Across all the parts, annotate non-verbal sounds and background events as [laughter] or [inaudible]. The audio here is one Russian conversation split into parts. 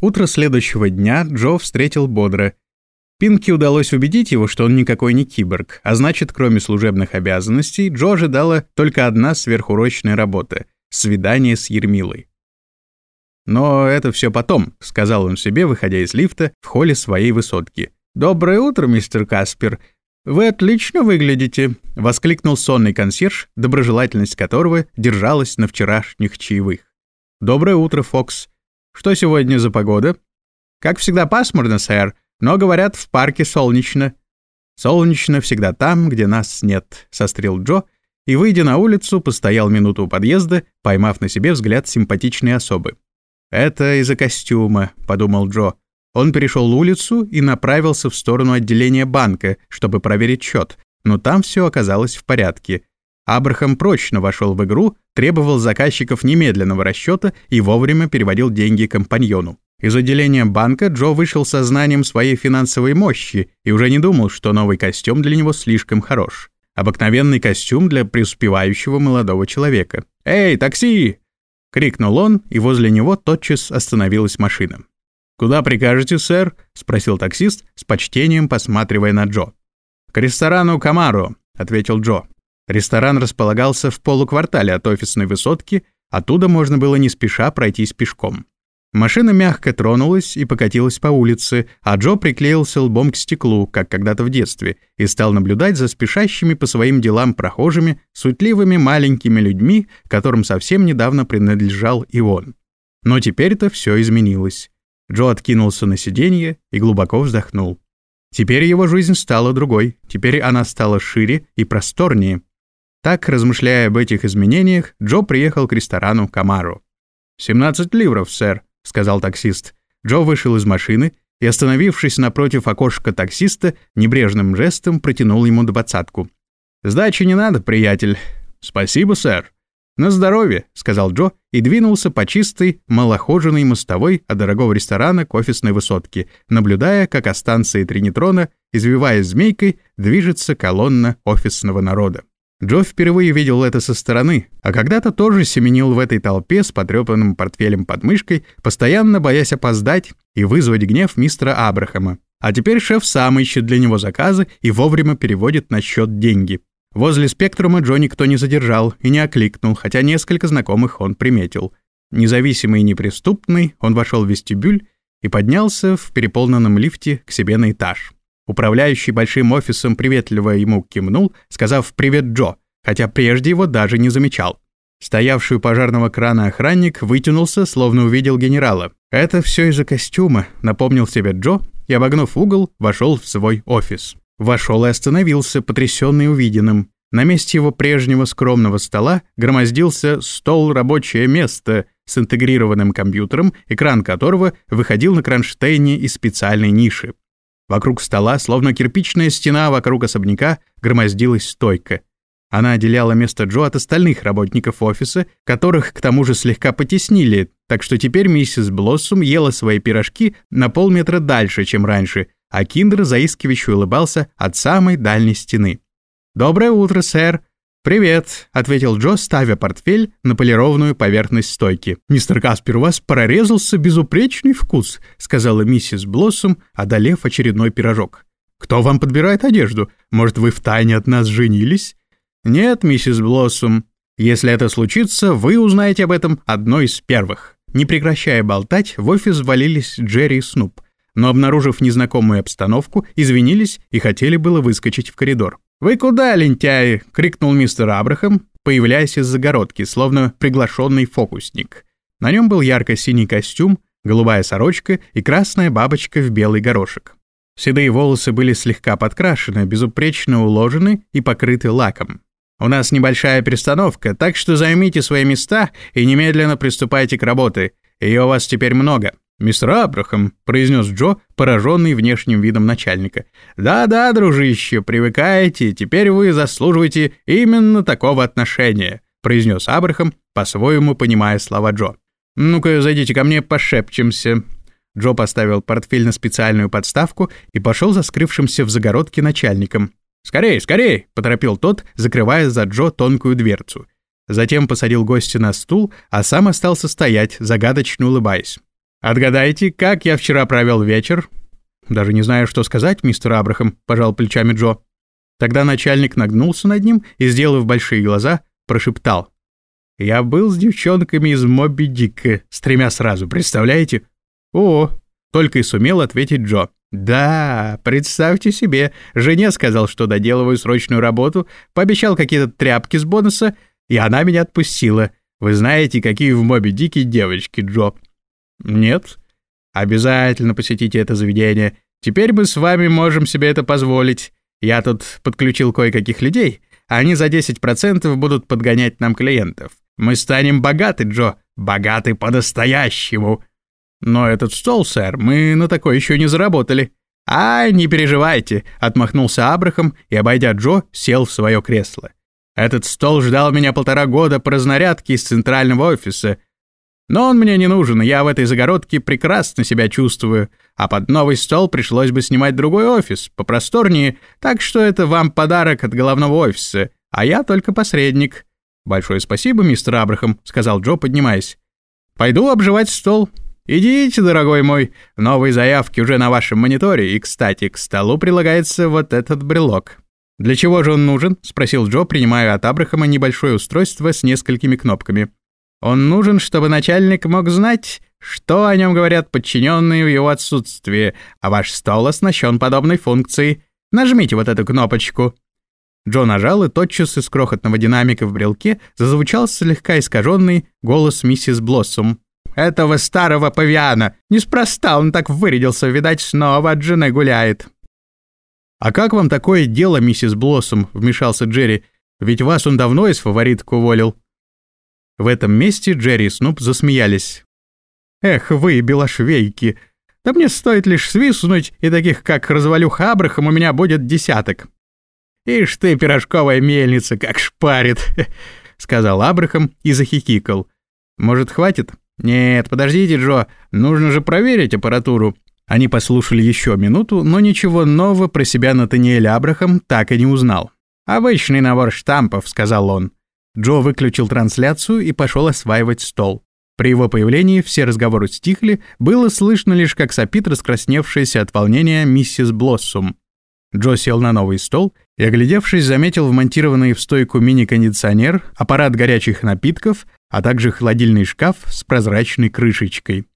Утро следующего дня Джо встретил бодро. Пинки удалось убедить его, что он никакой не киборг, а значит, кроме служебных обязанностей, Джо ожидала только одна сверхурочная работа — свидание с Ермилой. «Но это все потом», — сказал он себе, выходя из лифта в холле своей высотки. «Доброе утро, мистер Каспер. Вы отлично выглядите», — воскликнул сонный консьерж, доброжелательность которого держалась на вчерашних чаевых. «Доброе утро, Фокс. Что сегодня за погода?» «Как всегда пасмурно, сэр, но, говорят, в парке солнечно». «Солнечно всегда там, где нас нет», — сострил Джо, и, выйдя на улицу, постоял минуту у подъезда, поймав на себе взгляд симпатичной особы. «Это из-за костюма», — подумал Джо. Он перешел улицу и направился в сторону отделения банка, чтобы проверить счет, но там все оказалось в порядке. Абрахам прочно вошел в игру, требовал заказчиков немедленного расчета и вовремя переводил деньги компаньону. Из отделения банка Джо вышел со знанием своей финансовой мощи и уже не думал, что новый костюм для него слишком хорош. Обыкновенный костюм для преуспевающего молодого человека. «Эй, такси!» — крикнул он, и возле него тотчас остановилась машина. «Куда прикажете, сэр?» — спросил таксист, с почтением посматривая на Джо. «К ресторану Камаро», — ответил Джо. Ресторан располагался в полуквартале от офисной высотки, оттуда можно было не спеша пройтись пешком. Машина мягко тронулась и покатилась по улице, а Джо приклеился лбом к стеклу, как когда-то в детстве, и стал наблюдать за спешащими по своим делам прохожими, суетливыми маленькими людьми, которым совсем недавно принадлежал и он. Но теперь-то все изменилось. Джо откинулся на сиденье и глубоко вздохнул. Теперь его жизнь стала другой, теперь она стала шире и просторнее. Так, размышляя об этих изменениях, Джо приехал к ресторану Камару. «17 ливров, сэр», — сказал таксист. Джо вышел из машины и, остановившись напротив окошка таксиста, небрежным жестом протянул ему двадцатку. «Сдачи не надо, приятель». «Спасибо, сэр». «На здоровье», — сказал Джо и двинулся по чистой, малохоженной мостовой от дорогого ресторана к офисной высотке, наблюдая, как о станции Тринитрона, извиваясь змейкой, движется колонна офисного народа. Джо впервые видел это со стороны, а когда-то тоже семенил в этой толпе с потрепанным портфелем под мышкой, постоянно боясь опоздать и вызвать гнев мистера Абрахама. А теперь шеф сам ищет для него заказы и вовремя переводит на счет деньги. Возле спектрума Джо никто не задержал и не окликнул, хотя несколько знакомых он приметил. Независимый и неприступный, он вошел в вестибюль и поднялся в переполненном лифте к себе на этаж. Управляющий большим офисом приветливо ему кивнул, сказав «Привет, Джо», хотя прежде его даже не замечал. Стоявший у пожарного крана охранник вытянулся, словно увидел генерала. «Это все из-за костюма», — напомнил себе Джо и, обогнув угол, вошел в свой офис. Вошел и остановился, потрясенный увиденным. На месте его прежнего скромного стола громоздился стол «Рабочее место» с интегрированным компьютером, экран которого выходил на кронштейне из специальной ниши. Вокруг стола, словно кирпичная стена вокруг особняка, громоздилась стойка. Она отделяла место Джо от остальных работников офиса, которых к тому же слегка потеснили, так что теперь миссис Блоссум ела свои пирожки на полметра дальше, чем раньше, а Киндер заискивающе улыбался от самой дальней стены. «Доброе утро, сэр!» «Привет», — ответил Джо, ставя портфель на полированную поверхность стойки. «Мистер Каспер, у вас прорезался безупречный вкус», — сказала миссис Блоссом, одолев очередной пирожок. «Кто вам подбирает одежду? Может, вы втайне от нас женились?» «Нет, миссис Блоссом. Если это случится, вы узнаете об этом одной из первых». Не прекращая болтать, в офис валились Джерри и Снуп, но, обнаружив незнакомую обстановку, извинились и хотели было выскочить в коридор. «Вы куда, лентяи?» — крикнул мистер Абрахам, появляясь из загородки, словно приглашенный фокусник. На нем был ярко-синий костюм, голубая сорочка и красная бабочка в белый горошек. Седые волосы были слегка подкрашены, безупречно уложены и покрыты лаком. «У нас небольшая перестановка, так что займите свои места и немедленно приступайте к работе. Ее у вас теперь много». «Мистер Абрахам», — произнес Джо, пораженный внешним видом начальника. «Да-да, дружище, привыкайте, теперь вы заслуживаете именно такого отношения», — произнес Абрахам, по-своему понимая слова Джо. «Ну-ка, зайдите ко мне, пошепчемся». Джо поставил портфель на специальную подставку и пошел за скрывшимся в загородке начальником. «Скорей, скорей!» — поторопил тот, закрывая за Джо тонкую дверцу. Затем посадил гостя на стул, а сам остался стоять, загадочно улыбаясь. Отгадайте, как я вчера провел вечер?» «Даже не знаю, что сказать, мистер Абрахам», — пожал плечами Джо. Тогда начальник нагнулся над ним и, сделав большие глаза, прошептал. «Я был с девчонками из Моби Дика, с тремя сразу, представляете?» «О!» — только и сумел ответить Джо. «Да, представьте себе, жене сказал, что доделываю срочную работу, пообещал какие-то тряпки с бонуса, и она меня отпустила. Вы знаете, какие в Моби Дике девочки, Джо?» «Нет?» «Обязательно посетите это заведение. Теперь мы с вами можем себе это позволить. Я тут подключил кое-каких людей, а они за 10% будут подгонять нам клиентов. Мы станем богаты, Джо, богаты по-настоящему. Но этот стол, сэр, мы на такой еще не заработали. «Ай, не переживайте», — отмахнулся Абрахам и, обойдя Джо, сел в свое кресло. «Этот стол ждал меня полтора года по разнарядке из центрального офиса, но он мне не нужен, я в этой загородке прекрасно себя чувствую. А под новый стол пришлось бы снимать другой офис, попросторнее, так что это вам подарок от головного офиса, а я только посредник». «Большое спасибо, мистер Абрахам», — сказал Джо, поднимаясь. «Пойду обживать стол». «Идите, дорогой мой, новые заявки уже на вашем мониторе, и, кстати, к столу прилагается вот этот брелок». «Для чего же он нужен?» — спросил Джо, принимая от Абрахама небольшое устройство с несколькими кнопками. Он нужен, чтобы начальник мог знать, что о нем говорят подчиненные в его отсутствии, а ваш стол оснащен подобной функцией. Нажмите вот эту кнопочку». Джо нажал, и тотчас из крохотного динамика в брелке зазвучал слегка искаженный голос миссис Блоссум. «Этого старого павиана! Неспроста он так вырядился, видать, снова от жены гуляет!» «А как вам такое дело, миссис Блоссум?» — вмешался Джерри. «Ведь вас он давно из фавориток уволил». В этом месте Джерри и Снуп засмеялись. «Эх вы, белошвейки! Да мне стоит лишь свистнуть, и таких, как развалюха Абрахам, у меня будет десяток». «Ишь ты, пирожковая мельница, как шпарит!» [laughs] — сказал Абрахам и захихикал. «Может, хватит?» «Нет, подождите, Джо, нужно же проверить аппаратуру». Они послушали еще минуту, но ничего нового про себя Натаниэль Абрахам так и не узнал. «Обычный набор штампов», — сказал он. Джо выключил трансляцию и пошел осваивать стол. При его появлении все разговоры стихли, было слышно лишь, как сопит раскрасневшаяся от волнения миссис Блоссум. Джо сел на новый стол и, оглядевшись, заметил вмонтированный в стойку мини-кондиционер, аппарат горячих напитков, а также холодильный шкаф с прозрачной крышечкой.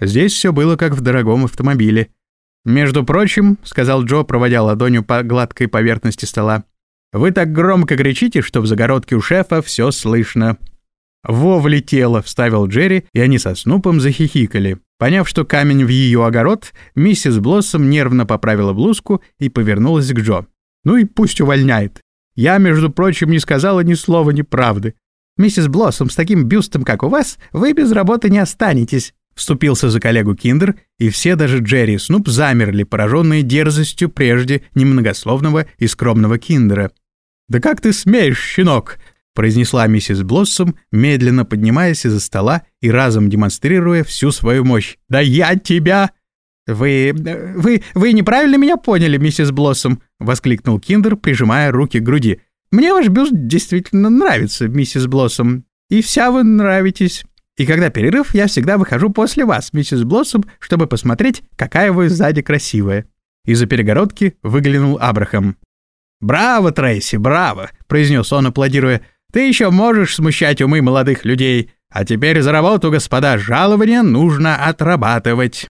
Здесь все было как в дорогом автомобиле. «Между прочим», — сказал Джо, проводя ладонью по гладкой поверхности стола, вы так громко кричите, что в загородке у шефа все слышно». «Во влетело», — вставил Джерри, и они со Снупом захихикали. Поняв, что камень в ее огород, миссис Блоссом нервно поправила блузку и повернулась к Джо. «Ну и пусть увольняет. Я, между прочим, не сказала ни слова неправды. Миссис Блоссом, с таким бюстом, как у вас, вы без работы не останетесь». Вступился за коллегу Киндер, и все, даже Джерри и Снуп, замерли, пораженные дерзостью прежде немногословного и скромного Киндера. «Да как ты смеешь, щенок!» — произнесла миссис Блоссом, медленно поднимаясь из-за стола и разом демонстрируя всю свою мощь. «Да я тебя!» «Вы... вы... вы неправильно меня поняли, миссис Блоссом!» — воскликнул Киндер, прижимая руки к груди. «Мне ваш бюст действительно нравится, миссис Блоссом. И вся вы нравитесь. И когда перерыв, я всегда выхожу после вас, миссис Блоссом, чтобы посмотреть, какая вы сзади красивая». Из-за перегородки выглянул Абрахам. «Браво, Трейси, браво!» — произнес он, аплодируя. «Ты еще можешь смущать умы молодых людей. А теперь за работу, господа, жалования нужно отрабатывать».